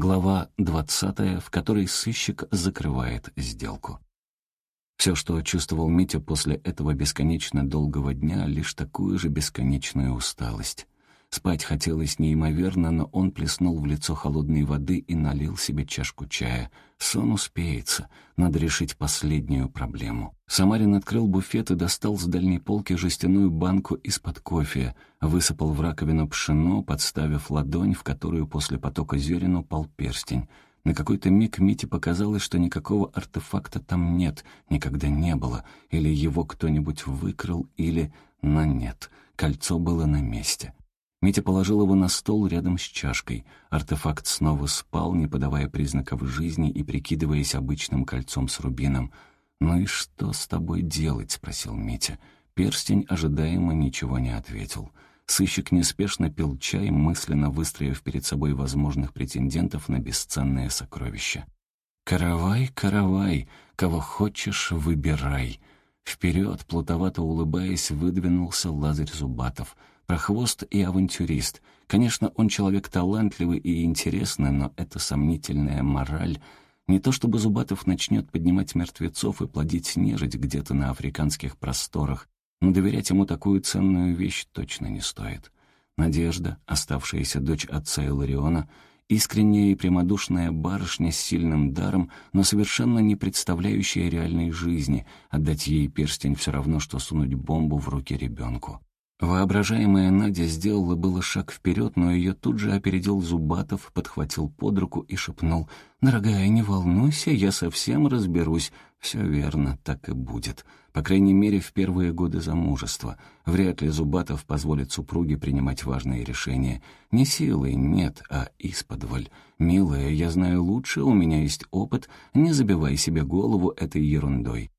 Глава 20, в которой сыщик закрывает сделку. Все, что чувствовал Митя после этого бесконечно долгого дня, лишь такую же бесконечную усталость. Спать хотелось неимоверно, но он плеснул в лицо холодной воды и налил себе чашку чая. Сон успеется. Надо решить последнюю проблему. Самарин открыл буфет и достал с дальней полки жестяную банку из-под кофе. Высыпал в раковину пшено, подставив ладонь, в которую после потока зерен упал перстень. На какой-то миг Мите показалось, что никакого артефакта там нет, никогда не было. Или его кто-нибудь выкрал, или... Но нет, кольцо было на месте. Митя положил его на стол рядом с чашкой. Артефакт снова спал, не подавая признаков жизни и прикидываясь обычным кольцом с рубином. «Ну и что с тобой делать?» — спросил Митя. Перстень ожидаемо ничего не ответил. Сыщик неспешно пил чай, мысленно выстроив перед собой возможных претендентов на бесценное сокровище. «Каравай, каравай, кого хочешь, выбирай!» Вперед, плутовато улыбаясь, выдвинулся Лазарь Зубатов — Прохвост и авантюрист. Конечно, он человек талантливый и интересный, но это сомнительная мораль. Не то чтобы Зубатов начнет поднимать мертвецов и плодить нежить где-то на африканских просторах, но доверять ему такую ценную вещь точно не стоит. Надежда, оставшаяся дочь отца Илариона, искренняя и прямодушная барышня с сильным даром, но совершенно не представляющая реальной жизни, отдать ей перстень все равно, что сунуть бомбу в руки ребенку. Воображаемая Надя сделала было шаг вперед, но ее тут же опередил Зубатов, подхватил под руку и шепнул «Дорогая, не волнуйся, я совсем разберусь». Все верно, так и будет. По крайней мере, в первые годы замужества. Вряд ли Зубатов позволит супруге принимать важные решения. Не силой, нет, а исподволь. «Милая, я знаю лучше, у меня есть опыт, не забивай себе голову этой ерундой».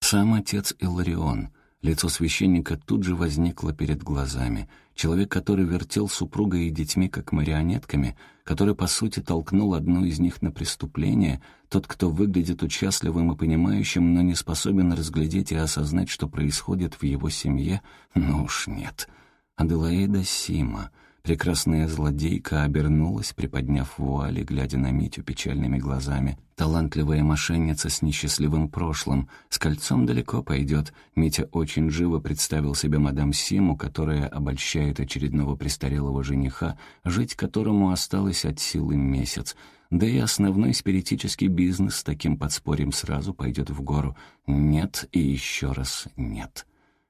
Сам отец Иларион — Лицо священника тут же возникло перед глазами. Человек, который вертел супругой и детьми как марионетками, который, по сути, толкнул одну из них на преступление, тот, кто выглядит участливым и понимающим, но не способен разглядеть и осознать, что происходит в его семье, ну уж нет. Аделаида Сима — Прекрасная злодейка обернулась, приподняв вуали, глядя на Митю печальными глазами. Талантливая мошенница с несчастливым прошлым. С кольцом далеко пойдет. Митя очень живо представил себе мадам Симу, которая обольщает очередного престарелого жениха, жить которому осталось от силы месяц. Да и основной спиритический бизнес с таким подспорьем сразу пойдет в гору. Нет и еще раз нет.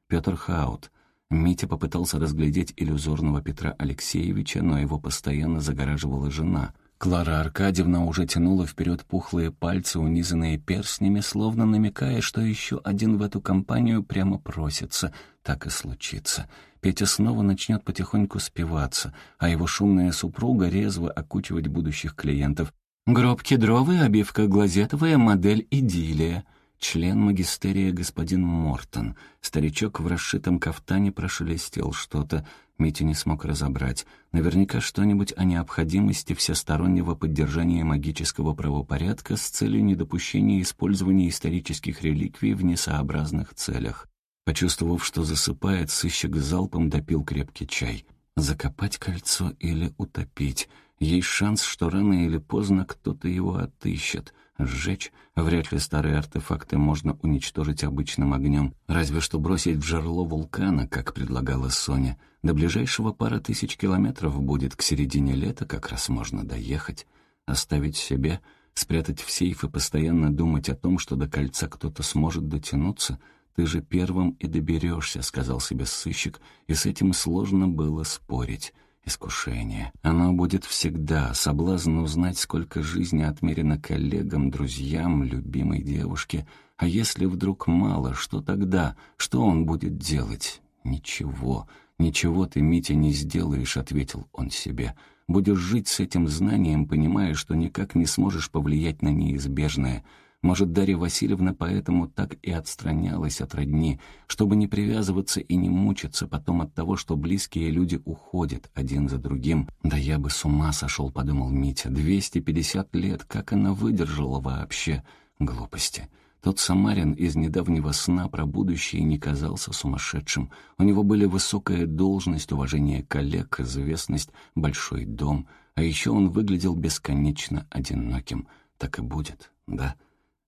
Петр Хаут — Митя попытался разглядеть иллюзорного Петра Алексеевича, но его постоянно загораживала жена. Клара Аркадьевна уже тянула вперед пухлые пальцы, унизанные перстнями, словно намекая, что еще один в эту компанию прямо просится. Так и случится. Петя снова начнет потихоньку спиваться, а его шумная супруга резво окучивать будущих клиентов. «Гроб кедровый, обивка глазетовая, модель идиллия» член магистерия господин Мортон. Старичок в расшитом кафтане прошелестел что-то, Митя не смог разобрать. Наверняка что-нибудь о необходимости всестороннего поддержания магического правопорядка с целью недопущения использования исторических реликвий в несообразных целях. Почувствовав, что засыпает, сыщик залпом допил крепкий чай. Закопать кольцо или утопить? Есть шанс, что рано или поздно кто-то его отыщет — Сжечь? Вряд ли старые артефакты можно уничтожить обычным огнем. Разве что бросить в жерло вулкана, как предлагала Соня. До ближайшего пара тысяч километров будет, к середине лета как раз можно доехать. Оставить себе, спрятать в сейф и постоянно думать о том, что до кольца кто-то сможет дотянуться — «Ты же первым и доберешься», — сказал себе сыщик, и с этим сложно было спорить. Искушение. Оно будет всегда. Соблазн узнать, сколько жизни отмерено коллегам, друзьям, любимой девушке. А если вдруг мало, что тогда? Что он будет делать? Ничего. «Ничего ты, Митя, не сделаешь», — ответил он себе. «Будешь жить с этим знанием, понимая, что никак не сможешь повлиять на неизбежное». Может, Дарья Васильевна поэтому так и отстранялась от родни, чтобы не привязываться и не мучиться потом от того, что близкие люди уходят один за другим. «Да я бы с ума сошел», — подумал Митя. «Двести пятьдесят лет, как она выдержала вообще?» Глупости. Тот Самарин из недавнего сна про будущее не казался сумасшедшим. У него были высокая должность, уважение коллег, известность, большой дом — А еще он выглядел бесконечно одиноким. Так и будет, да?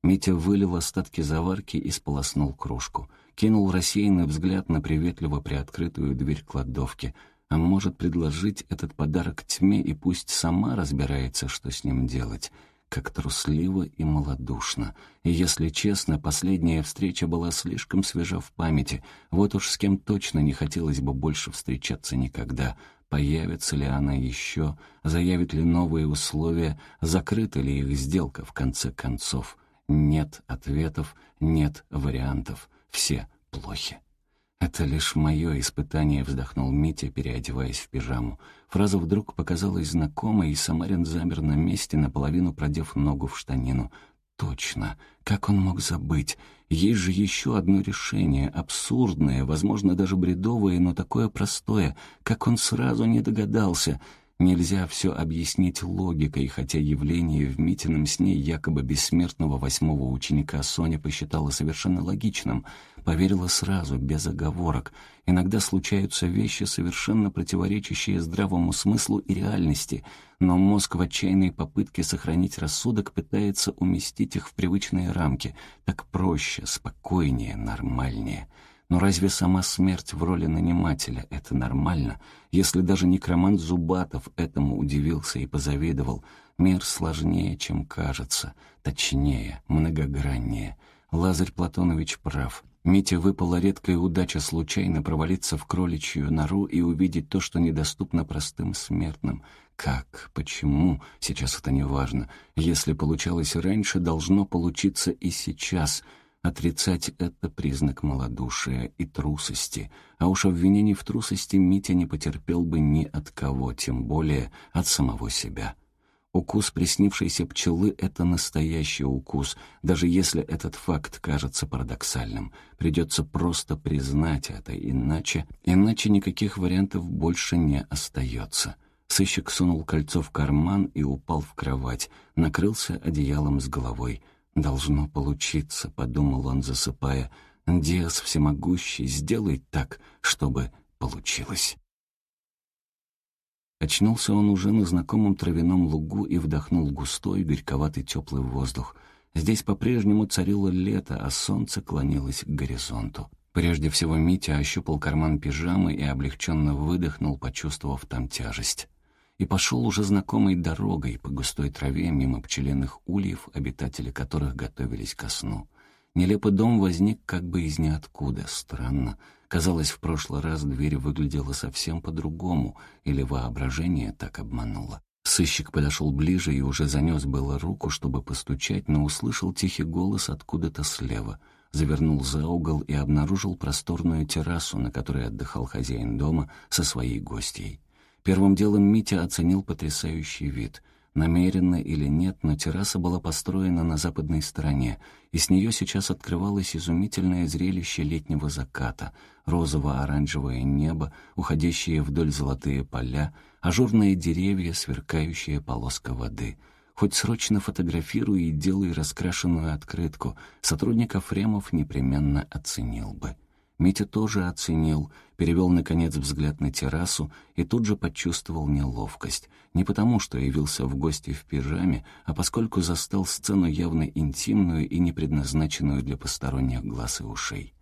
Митя вылил остатки заварки и сполоснул кружку. Кинул рассеянный взгляд на приветливо приоткрытую дверь кладовки. А может предложить этот подарок тьме и пусть сама разбирается, что с ним делать как трусливо и малодушно. И, если честно, последняя встреча была слишком свежа в памяти. Вот уж с кем точно не хотелось бы больше встречаться никогда. Появится ли она еще, заявит ли новые условия, закрыта ли их сделка в конце концов. Нет ответов, нет вариантов. Все плохи. «Это лишь мое испытание», — вздохнул Митя, переодеваясь в пижаму. Фраза вдруг показалась знакомой, и Самарин замер на месте, наполовину продев ногу в штанину. «Точно! Как он мог забыть? Есть же еще одно решение, абсурдное, возможно, даже бредовое, но такое простое. Как он сразу не догадался?» Нельзя все объяснить логикой, хотя явление в Митином сне якобы бессмертного восьмого ученика Соня посчитала совершенно логичным. Поверила сразу, без оговорок. Иногда случаются вещи, совершенно противоречащие здравому смыслу и реальности, но мозг в отчаянной попытке сохранить рассудок пытается уместить их в привычные рамки. Так проще, спокойнее, нормальнее. Но разве сама смерть в роли нанимателя — это нормально? Если даже некромант Зубатов этому удивился и позавидовал, мир сложнее, чем кажется, точнее, многограннее. Лазарь Платонович прав. Мите выпала редкая удача случайно провалиться в кроличью нору и увидеть то, что недоступно простым смертным. Как? Почему? Сейчас это не важно. Если получалось раньше, должно получиться и сейчас — Отрицать это признак малодушия и трусости, а уж обвинений в трусости Митя не потерпел бы ни от кого, тем более от самого себя. Укус приснившейся пчелы — это настоящий укус, даже если этот факт кажется парадоксальным. Придется просто признать это, иначе... Иначе никаких вариантов больше не остается. Сыщик сунул кольцо в карман и упал в кровать, накрылся одеялом с головой — «Должно получиться», — подумал он, засыпая. «Диас всемогущий, сделай так, чтобы получилось». Очнулся он уже на знакомом травяном лугу и вдохнул густой, горьковатый теплый воздух. Здесь по-прежнему царило лето, а солнце клонилось к горизонту. Прежде всего Митя ощупал карман пижамы и облегченно выдохнул, почувствовав там тяжесть и пошел уже знакомой дорогой по густой траве мимо пчелиных ульев, обитатели которых готовились ко сну. Нелепый дом возник как бы из ниоткуда. Странно. Казалось, в прошлый раз дверь выглядела совсем по-другому, или воображение так обмануло. Сыщик подошел ближе и уже занес было руку, чтобы постучать, но услышал тихий голос откуда-то слева. Завернул за угол и обнаружил просторную террасу, на которой отдыхал хозяин дома со своей гостьей. Первым делом Митя оценил потрясающий вид. Намеренно или нет, но терраса была построена на западной стороне, и с нее сейчас открывалось изумительное зрелище летнего заката. Розово-оранжевое небо, уходящие вдоль золотые поля, ажурные деревья, сверкающая полоска воды — Хоть срочно фотографируй и делай раскрашенную открытку, сотрудник Афремов непременно оценил бы. Митя тоже оценил, перевел, наконец, взгляд на террасу и тут же почувствовал неловкость. Не потому, что явился в гости в пижаме, а поскольку застал сцену явно интимную и не предназначенную для посторонних глаз и ушей.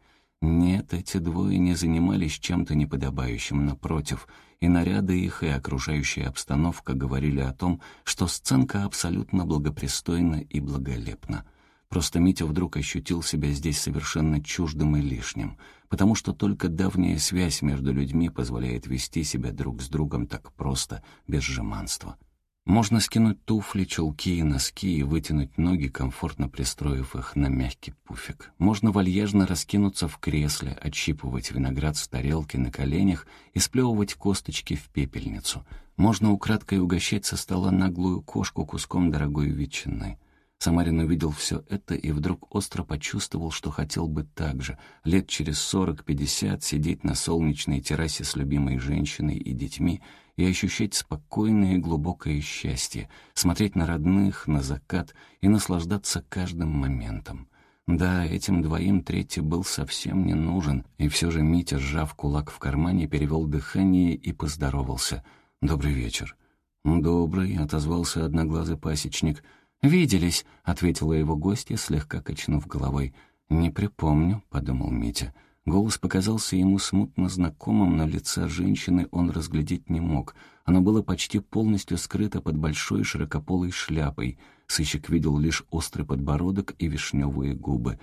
Нет, эти двое не занимались чем-то неподобающим, напротив, и наряды их, и окружающая обстановка говорили о том, что сценка абсолютно благопристойна и благолепна. Просто Митя вдруг ощутил себя здесь совершенно чуждым и лишним, потому что только давняя связь между людьми позволяет вести себя друг с другом так просто, без жеманства. Можно скинуть туфли, чулки и носки и вытянуть ноги, комфортно пристроив их на мягкий пуфик. Можно вальяжно раскинуться в кресле, отщипывать виноград с тарелки на коленях и сплевывать косточки в пепельницу. Можно украдкой угощать со стола наглую кошку куском дорогой ветчины. Самарин увидел все это и вдруг остро почувствовал, что хотел бы так же, лет через сорок-пятьдесят, сидеть на солнечной террасе с любимой женщиной и детьми и ощущать спокойное и глубокое счастье, смотреть на родных, на закат и наслаждаться каждым моментом. Да, этим двоим третий был совсем не нужен, и все же Митя, сжав кулак в кармане, перевел дыхание и поздоровался. «Добрый вечер». «Добрый», — отозвался одноглазый пасечник. «Виделись», — ответила его гостья, слегка качнув головой. «Не припомню», — подумал Митя. Голос показался ему смутно знакомым, но лица женщины он разглядеть не мог. Оно было почти полностью скрыто под большой широкополой шляпой. Сыщик видел лишь острый подбородок и вишневые губы.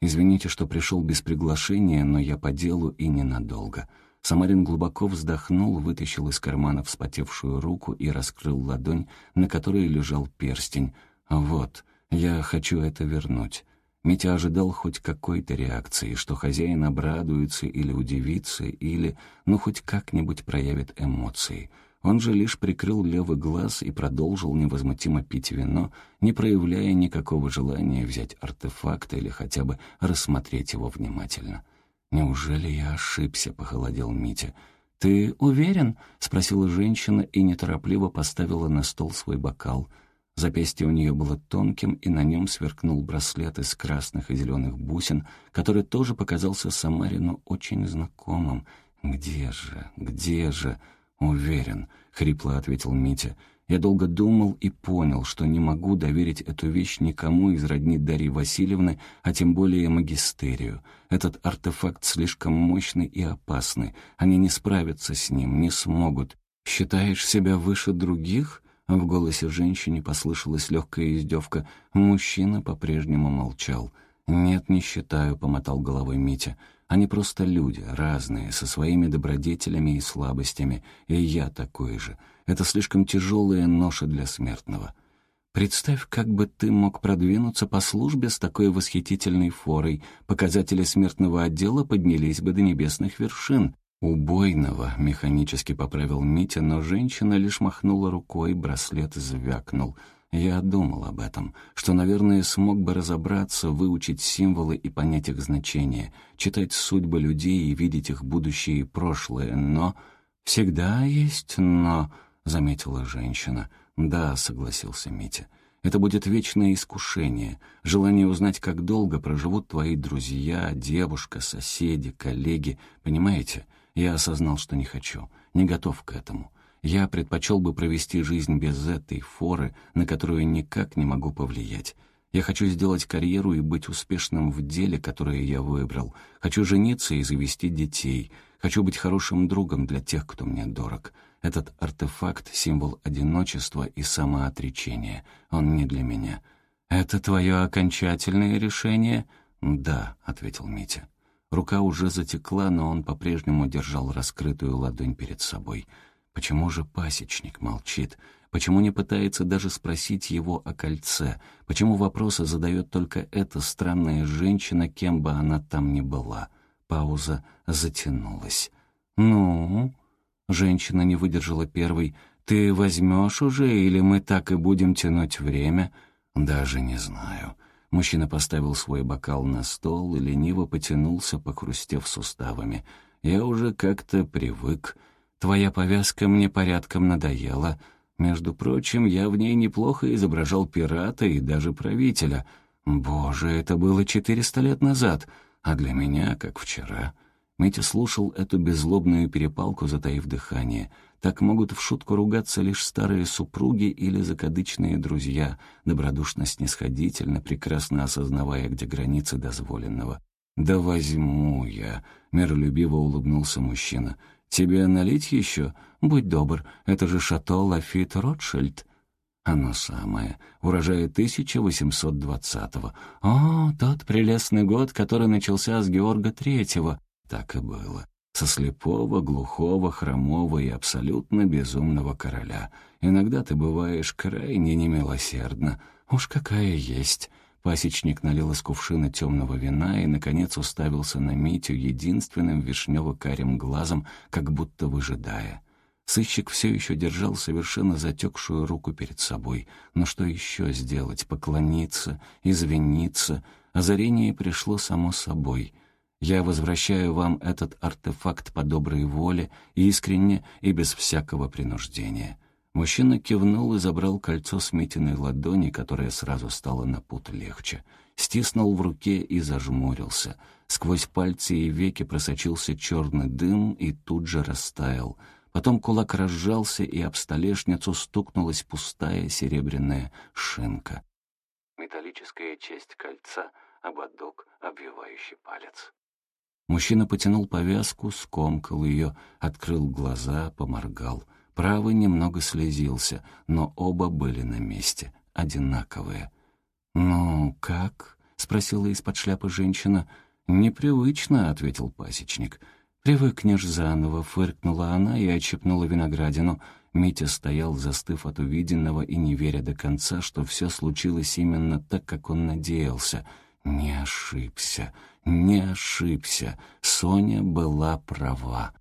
«Извините, что пришел без приглашения, но я по делу и ненадолго». Самарин глубоко вздохнул, вытащил из кармана вспотевшую руку и раскрыл ладонь, на которой лежал перстень. «Вот, я хочу это вернуть». Митя ожидал хоть какой-то реакции, что хозяин обрадуется или удивится, или, ну, хоть как-нибудь проявит эмоции. Он же лишь прикрыл левый глаз и продолжил невозмутимо пить вино, не проявляя никакого желания взять артефакт или хотя бы рассмотреть его внимательно. «Неужели я ошибся?» — похолодел Митя. «Ты уверен?» — спросила женщина и неторопливо поставила на стол свой бокал — Запястье у нее было тонким, и на нем сверкнул браслет из красных и зеленых бусин, который тоже показался Самарину очень знакомым. «Где же? Где же?» «Уверен», — хрипло ответил Митя. «Я долго думал и понял, что не могу доверить эту вещь никому из родни Дарьи Васильевны, а тем более магистерию. Этот артефакт слишком мощный и опасный. Они не справятся с ним, не смогут. Считаешь себя выше других?» В голосе женщины послышалась легкая издевка. Мужчина по-прежнему молчал. «Нет, не считаю», — помотал головой Митя. «Они просто люди, разные, со своими добродетелями и слабостями. И я такой же. Это слишком тяжелая ноша для смертного». Представь, как бы ты мог продвинуться по службе с такой восхитительной форой. Показатели смертного отдела поднялись бы до небесных вершин. «Убойного», — механически поправил Митя, но женщина лишь махнула рукой, браслет звякнул. Я думал об этом, что, наверное, смог бы разобраться, выучить символы и понять их значение, читать судьбы людей и видеть их будущее и прошлое, но... «Всегда есть «но», — заметила женщина. «Да», — согласился Митя. «Это будет вечное искушение, желание узнать, как долго проживут твои друзья, девушка, соседи, коллеги, понимаете?» Я осознал, что не хочу, не готов к этому. Я предпочел бы провести жизнь без этой форы, на которую никак не могу повлиять. Я хочу сделать карьеру и быть успешным в деле, которое я выбрал. Хочу жениться и завести детей. Хочу быть хорошим другом для тех, кто мне дорог. Этот артефакт — символ одиночества и самоотречения. Он не для меня. «Это твое окончательное решение?» «Да», — ответил Митя. Рука уже затекла, но он по-прежнему держал раскрытую ладонь перед собой. Почему же пасечник молчит? Почему не пытается даже спросить его о кольце? Почему вопросы задает только эта странная женщина, кем бы она там ни была? Пауза затянулась. «Ну?» Женщина не выдержала первой. «Ты возьмешь уже, или мы так и будем тянуть время?» «Даже не знаю». Мужчина поставил свой бокал на стол и лениво потянулся, похрустев суставами. «Я уже как-то привык. Твоя повязка мне порядком надоела. Между прочим, я в ней неплохо изображал пирата и даже правителя. Боже, это было четыреста лет назад, а для меня, как вчера». Митя слушал эту беззлобную перепалку, затаив дыхание — так могут в шутку ругаться лишь старые супруги или закадычные друзья, добродушно-снисходительно, прекрасно осознавая, где границы дозволенного. «Да возьму я», — миролюбиво улыбнулся мужчина. «Тебе налить еще? Будь добр, это же шато Лафит Ротшильд». «Оно самое. Урожая 1820-го. О, тот прелестный год, который начался с Георга Третьего». Так и было со слепого, глухого, хромого и абсолютно безумного короля. Иногда ты бываешь крайне немилосердна. Уж какая есть. Пасечник налил из кувшина темного вина и, наконец, уставился на Митю единственным вишнево-карим глазом, как будто выжидая. Сыщик все еще держал совершенно затекшую руку перед собой. Но что еще сделать? Поклониться? Извиниться? Озарение пришло само собой — я возвращаю вам этот артефакт по доброй воле, искренне и без всякого принуждения». Мужчина кивнул и забрал кольцо с Митиной ладони, которое сразу стало на пут легче. Стиснул в руке и зажмурился. Сквозь пальцы и веки просочился черный дым и тут же растаял. Потом кулак разжался, и об столешницу стукнулась пустая серебряная шинка. Металлическая часть кольца, ободок, обвивающий палец. Мужчина потянул повязку, скомкал ее, открыл глаза, поморгал. Правый немного слезился, но оба были на месте, одинаковые. «Ну, как?» — спросила из-под шляпы женщина. «Непривычно», — ответил пасечник. «Привыкнешь заново», — фыркнула она и отщепнула виноградину. Митя стоял, застыв от увиденного и не веря до конца, что все случилось именно так, как он надеялся. Не ошибся, не ошибся. Соня была права.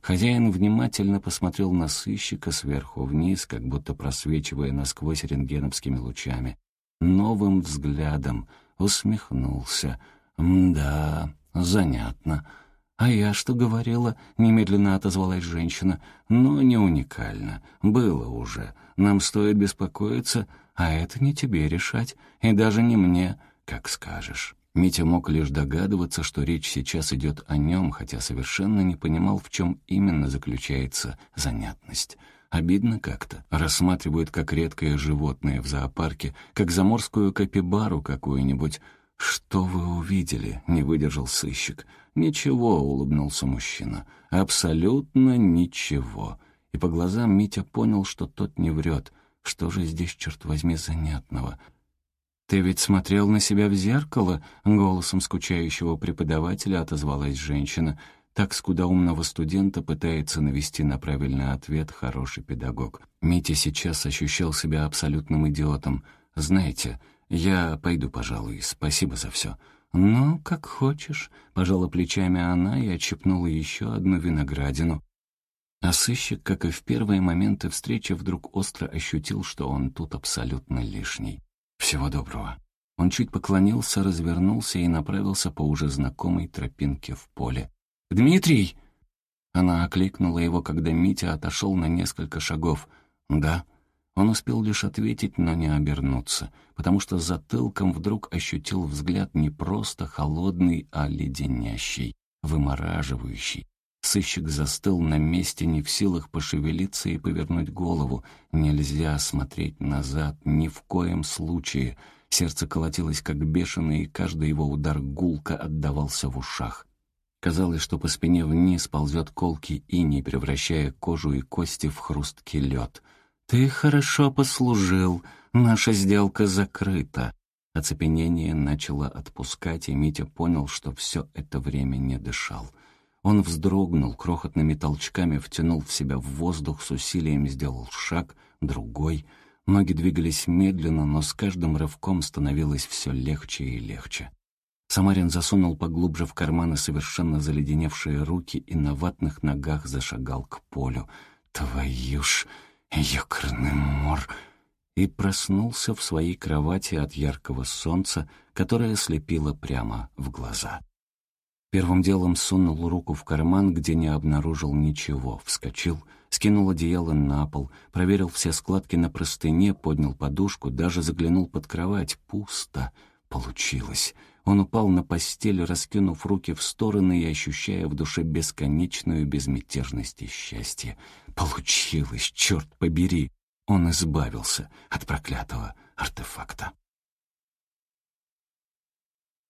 Хозяин внимательно посмотрел на сыщика сверху вниз, как будто просвечивая насквозь рентгеновскими лучами. Новым взглядом усмехнулся. «Да, занятно». «А я что говорила?» — немедленно отозвалась женщина. «Ну, не уникально. Было уже. Нам стоит беспокоиться, а это не тебе решать, и даже не мне, как скажешь». Митя мог лишь догадываться, что речь сейчас идет о нем, хотя совершенно не понимал, в чем именно заключается занятность. Обидно как-то. Рассматривают как редкое животное в зоопарке, как заморскую капибару какую-нибудь. «Что вы увидели?» — не выдержал сыщик. «Ничего», — улыбнулся мужчина. «Абсолютно ничего». И по глазам Митя понял, что тот не врет. Что же здесь, черт возьми, занятного? «Ты ведь смотрел на себя в зеркало?» — голосом скучающего преподавателя отозвалась женщина. Так скудоумного студента пытается навести на правильный ответ хороший педагог. Митя сейчас ощущал себя абсолютным идиотом. «Знаете, я пойду, пожалуй, спасибо за все». «Ну, как хочешь», — пожала плечами она и отщепнула еще одну виноградину. А сыщик, как и в первые моменты встречи, вдруг остро ощутил, что он тут абсолютно лишний. «Всего доброго». Он чуть поклонился, развернулся и направился по уже знакомой тропинке в поле. «Дмитрий!» Она окликнула его, когда Митя отошел на несколько шагов. «Да». Он успел лишь ответить, но не обернуться, потому что затылком вдруг ощутил взгляд не просто холодный, а леденящий, вымораживающий. Сыщик застыл на месте, не в силах пошевелиться и повернуть голову. Нельзя смотреть назад, ни в коем случае. Сердце колотилось как бешеное, и каждый его удар гулко отдавался в ушах. Казалось, что по спине вниз ползет колкий иней, превращая кожу и кости в хрусткий лед — «Ты хорошо послужил. Наша сделка закрыта». Оцепенение начало отпускать, и Митя понял, что все это время не дышал. Он вздрогнул, крохотными толчками втянул в себя в воздух, с усилием сделал шаг, другой. Ноги двигались медленно, но с каждым рывком становилось все легче и легче. Самарин засунул поглубже в карманы совершенно заледеневшие руки и на ватных ногах зашагал к полю. «Твою ж!» «Ёкарный мор!» и проснулся в своей кровати от яркого солнца, которое слепило прямо в глаза. Первым делом сунул руку в карман, где не обнаружил ничего, вскочил, скинул одеяло на пол, проверил все складки на простыне, поднял подушку, даже заглянул под кровать. Пусто. Получилось. Он упал на постель, раскинув руки в стороны и ощущая в душе бесконечную безмятежность и счастье. Получилось, черт побери! Он избавился от проклятого артефакта.